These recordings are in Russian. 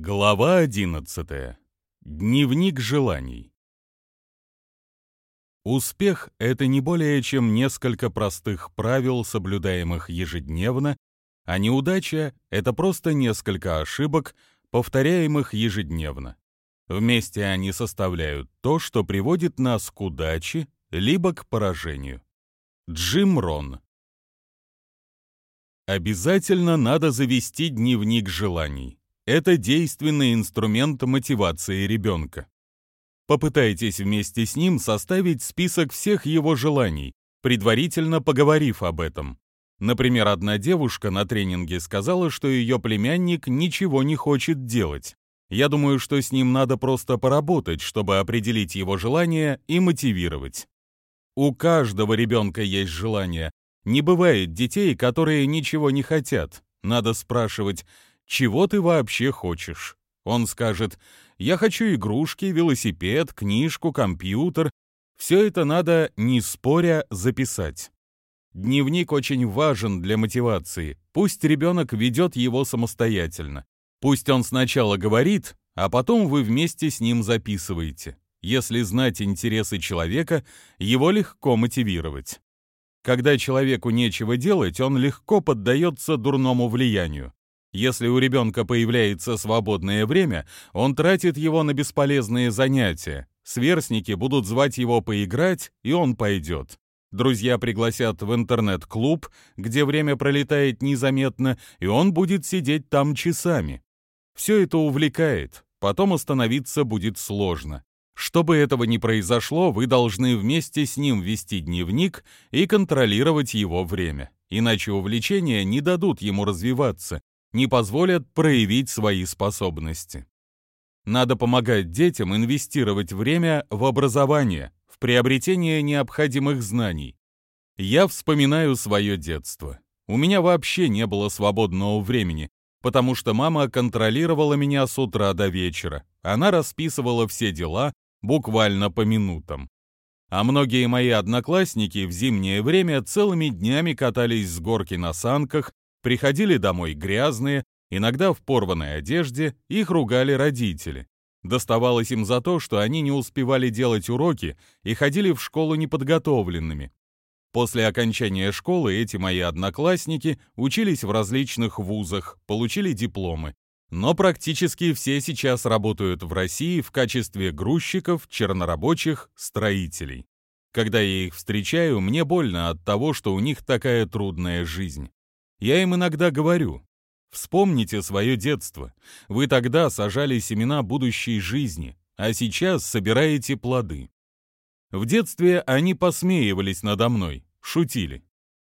Глава 11. Дневник желаний. Успех — это не более чем несколько простых правил, соблюдаемых ежедневно, а неудача — это просто несколько ошибок, повторяемых ежедневно. Вместе они составляют то, что приводит нас к удаче, либо к поражению. Джим Рон. Обязательно надо завести дневник желаний. Это действенный инструмент мотивации ребенка. Попытайтесь вместе с ним составить список всех его желаний, предварительно поговорив об этом. Например, одна девушка на тренинге сказала, что ее племянник ничего не хочет делать. Я думаю, что с ним надо просто поработать, чтобы определить его желания и мотивировать. У каждого ребенка есть желание. Не бывает детей, которые ничего не хотят. Надо спрашивать, чего ты вообще хочешь? Он скажет, я хочу игрушки, велосипед, книжку, компьютер. Все это надо, не споря, записать. Дневник очень важен для мотивации. Пусть ребенок ведет его самостоятельно. Пусть он сначала говорит, а потом вы вместе с ним записываете. Если знать интересы человека, его легко мотивировать. Когда человеку нечего делать, он легко поддается дурному влиянию. Если у ребенка появляется свободное время, он тратит его на бесполезные занятия. Сверстники будут звать его поиграть, и он пойдет. Друзья пригласят в интернет-клуб, где время пролетает незаметно, и он будет сидеть там часами. Все это увлекает, потом остановиться будет сложно. Чтобы этого не произошло, вы должны вместе с ним вести дневник и контролировать его время. Иначе увлечения не дадут ему развиваться, не позволят проявить свои способности. Надо помогать детям инвестировать время в образование, в приобретение необходимых знаний. Я вспоминаю свое детство. У меня вообще не было свободного времени, потому что мама контролировала меня с утра до вечера. Она расписывала все дела буквально по минутам. А многие мои одноклассники в зимнее время целыми днями катались с горки на санках приходили домой грязные, иногда в порванной одежде, их ругали родители. Доставалось им за то, что они не успевали делать уроки и ходили в школу неподготовленными. После окончания школы эти мои одноклассники учились в различных вузах, получили дипломы. Но практически все сейчас работают в России в качестве грузчиков, чернорабочих, строителей. Когда я их встречаю, мне больно от того, что у них такая трудная жизнь. Я им иногда говорю, вспомните свое детство. Вы тогда сажали семена будущей жизни, а сейчас собираете плоды. В детстве они посмеивались надо мной, шутили.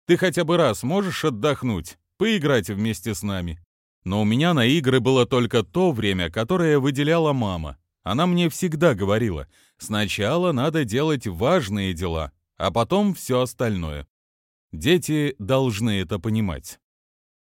Ты хотя бы раз можешь отдохнуть, поиграть вместе с нами? Но у меня на игры было только то время, которое выделяла мама. Она мне всегда говорила, сначала надо делать важные дела, а потом все остальное. Дети должны это понимать.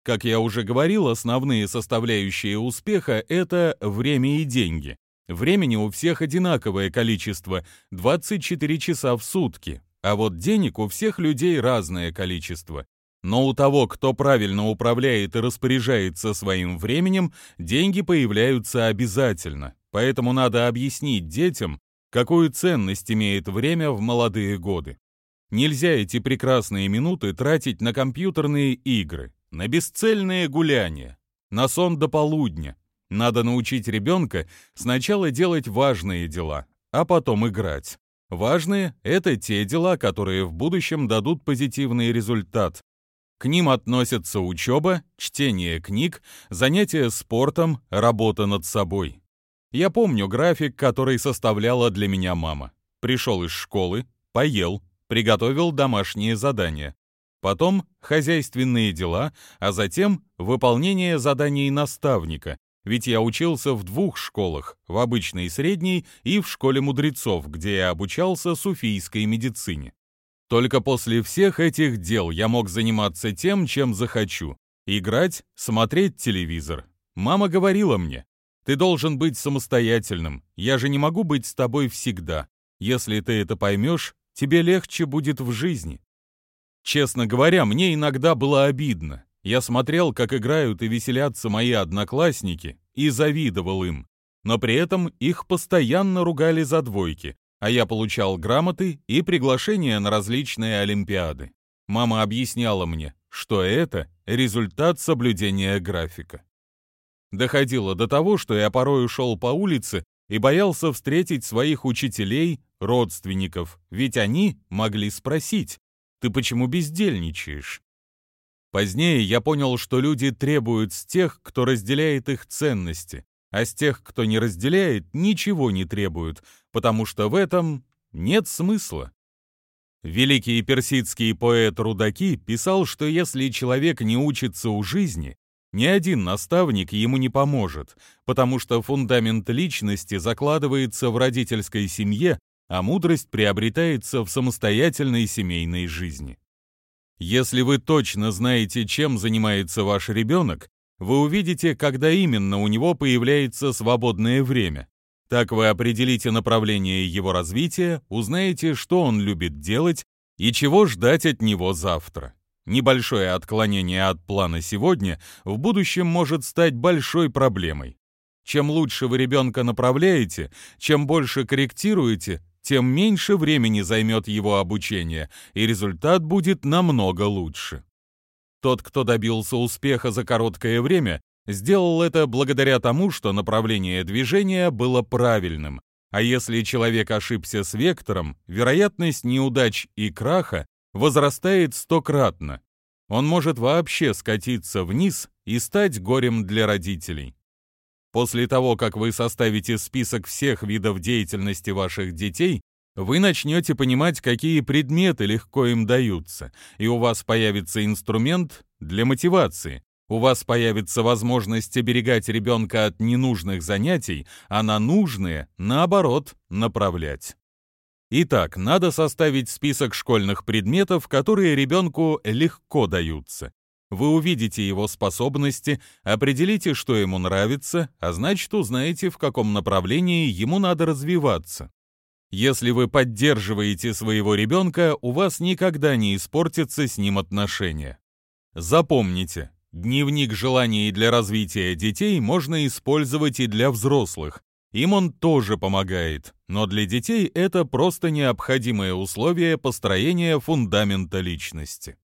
Как я уже говорил, основные составляющие успеха — это время и деньги. Времени у всех одинаковое количество — 24 часа в сутки, а вот денег у всех людей разное количество. Но у того, кто правильно управляет и распоряжается своим временем, деньги появляются обязательно. Поэтому надо объяснить детям, какую ценность имеет время в молодые годы. Нельзя эти прекрасные минуты тратить на компьютерные игры, на бесцельные гуляния, на сон до полудня. Надо научить ребенка сначала делать важные дела, а потом играть. Важные — это те дела, которые в будущем дадут позитивный результат. К ним относятся учеба, чтение книг, занятия спортом, работа над собой. Я помню график, который составляла для меня мама. Пришел из школы, поел, приготовил домашние задания. Потом хозяйственные дела, а затем выполнение заданий наставника, ведь я учился в двух школах, в обычной средней и в школе мудрецов, где я обучался суфийской медицине. Только после всех этих дел я мог заниматься тем, чем захочу. Играть, смотреть телевизор. Мама говорила мне, ты должен быть самостоятельным, я же не могу быть с тобой всегда. Если ты это поймешь, тебе легче будет в жизни. Честно говоря, мне иногда было обидно. Я смотрел, как играют и веселятся мои одноклассники, и завидовал им. Но при этом их постоянно ругали за двойки, а я получал грамоты и приглашения на различные олимпиады. Мама объясняла мне, что это результат соблюдения графика. Доходило до того, что я порой ушел по улице и боялся встретить своих учителей, родственников, ведь они могли спросить, «Ты почему бездельничаешь?» Позднее я понял, что люди требуют с тех, кто разделяет их ценности, а с тех, кто не разделяет, ничего не требуют, потому что в этом нет смысла. Великий персидский поэт Рудаки писал, что если человек не учится у жизни, ни один наставник ему не поможет, потому что фундамент личности закладывается в родительской семье, а мудрость приобретается в самостоятельной семейной жизни. Если вы точно знаете, чем занимается ваш ребенок, вы увидите, когда именно у него появляется свободное время. Так вы определите направление его развития, узнаете, что он любит делать и чего ждать от него завтра. Небольшое отклонение от плана сегодня в будущем может стать большой проблемой. Чем лучше вы ребенка направляете, чем больше корректируете, тем меньше времени займет его обучение, и результат будет намного лучше. Тот, кто добился успеха за короткое время, сделал это благодаря тому, что направление движения было правильным, а если человек ошибся с вектором, вероятность неудач и краха возрастает стократно. Он может вообще скатиться вниз и стать горем для родителей. После того, как вы составите список всех видов деятельности ваших детей, вы начнете понимать, какие предметы легко им даются, и у вас появится инструмент для мотивации. У вас появится возможность оберегать ребенка от ненужных занятий, а на нужные, наоборот, направлять. Итак, надо составить список школьных предметов, которые ребенку легко даются. Вы увидите его способности, определите, что ему нравится, а значит, узнаете, в каком направлении ему надо развиваться. Если вы поддерживаете своего ребенка, у вас никогда не испортятся с ним отношения. Запомните, дневник желаний для развития детей можно использовать и для взрослых. Им он тоже помогает, но для детей это просто необходимое условие построения фундамента личности.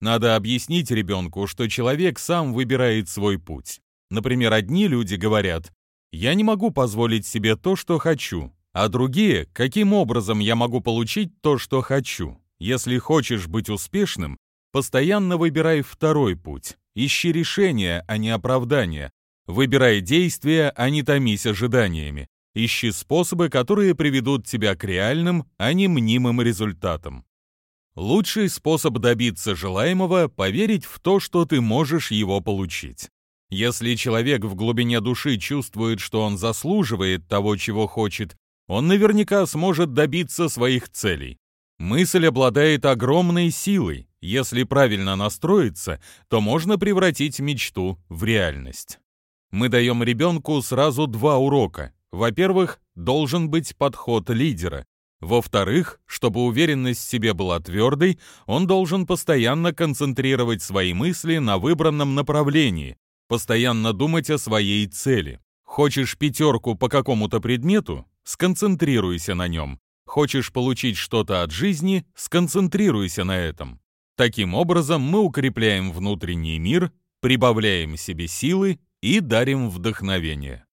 Надо объяснить ребенку, что человек сам выбирает свой путь. Например, одни люди говорят «я не могу позволить себе то, что хочу», а другие «каким образом я могу получить то, что хочу». Если хочешь быть успешным, постоянно выбирай второй путь. Ищи решения, а не оправдания. Выбирай действия, а не томись ожиданиями. Ищи способы, которые приведут тебя к реальным, а не мнимым результатам. Лучший способ добиться желаемого – поверить в то, что ты можешь его получить. Если человек в глубине души чувствует, что он заслуживает того, чего хочет, он наверняка сможет добиться своих целей. Мысль обладает огромной силой. Если правильно настроиться, то можно превратить мечту в реальность. Мы даем ребенку сразу два урока. Во-первых, должен быть подход лидера. Во-вторых, чтобы уверенность в себе была твердой, он должен постоянно концентрировать свои мысли на выбранном направлении, постоянно думать о своей цели. Хочешь пятерку по какому-то предмету? Сконцентрируйся на нем. Хочешь получить что-то от жизни? Сконцентрируйся на этом. Таким образом, мы укрепляем внутренний мир, прибавляем себе силы и дарим вдохновение.